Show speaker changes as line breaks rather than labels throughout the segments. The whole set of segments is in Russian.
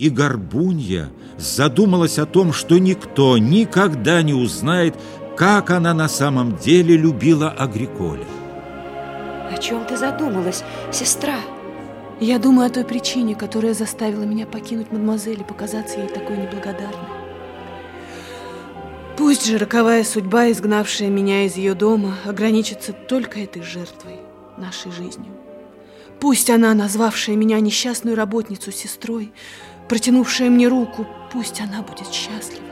И Горбунья задумалась о том, что никто никогда не узнает, как она на самом деле любила Агриколя.
О чем ты задумалась, сестра?
Я думаю о той причине, которая заставила меня покинуть мадемуазель и показаться ей такой неблагодарной. Пусть же роковая судьба, изгнавшая меня из ее дома, ограничится только этой жертвой, нашей жизнью. Пусть она, назвавшая меня несчастную работницу сестрой, протянувшая мне руку, пусть она будет счастлива.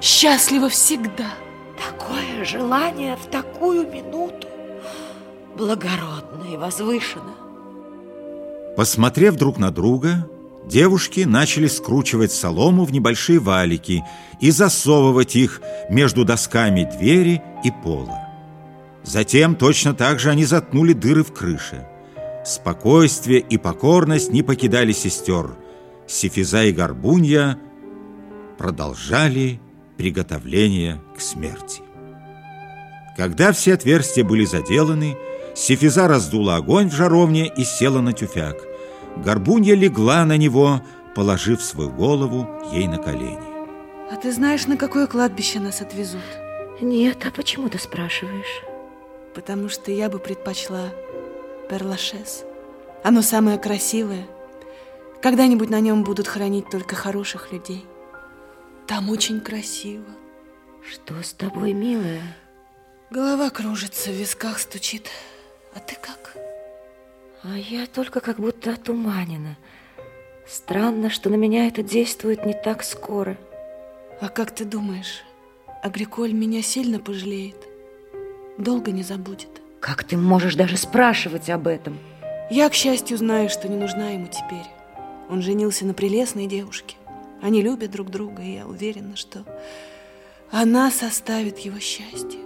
Счастлива всегда.
Такое желание в такую минуту благородно и возвышенно.
Посмотрев друг на друга, девушки начали скручивать солому в небольшие валики и засовывать их между досками двери и пола. Затем точно так же они заткнули дыры в крыше. Спокойствие и покорность не покидали сестер – Сифиза и Горбунья продолжали приготовление к смерти. Когда все отверстия были заделаны, Сифиза раздула огонь в жаровне и села на тюфяк. Горбунья легла на него, положив свою голову ей на колени.
А ты знаешь, на какое кладбище нас отвезут?
Нет, а почему ты спрашиваешь?
Потому что я бы предпочла Перлашес. Оно самое красивое, когда-нибудь на нем будут хранить только хороших людей. Там очень красиво.
Что с тобой, милая?
Голова кружится, в висках стучит. А ты как?
А я только как будто отуманена. Странно, что на меня это действует не так скоро.
А как ты думаешь, Агриколь меня сильно пожалеет? Долго не забудет?
Как ты можешь даже спрашивать об этом?
Я, к счастью, знаю, что не нужна ему теперь. Он женился на прелестной девушке. Они любят друг друга, и я уверена, что она составит его счастье.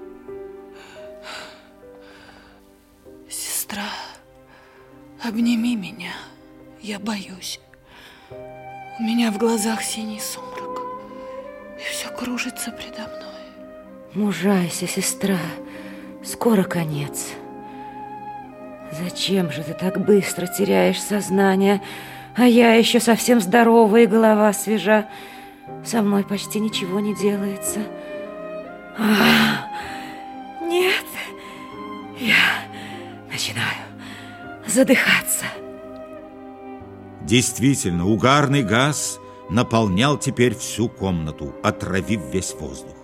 Сестра, обними меня. Я боюсь. У меня в глазах синий сумрак, и все кружится предо мной.
Мужайся, сестра, скоро конец. Зачем же ты так быстро теряешь сознание? А я еще совсем здоровая, и голова свежа. Со мной почти ничего не делается. А, нет, я начинаю задыхаться.
Действительно, угарный газ наполнял теперь всю комнату, отравив весь воздух.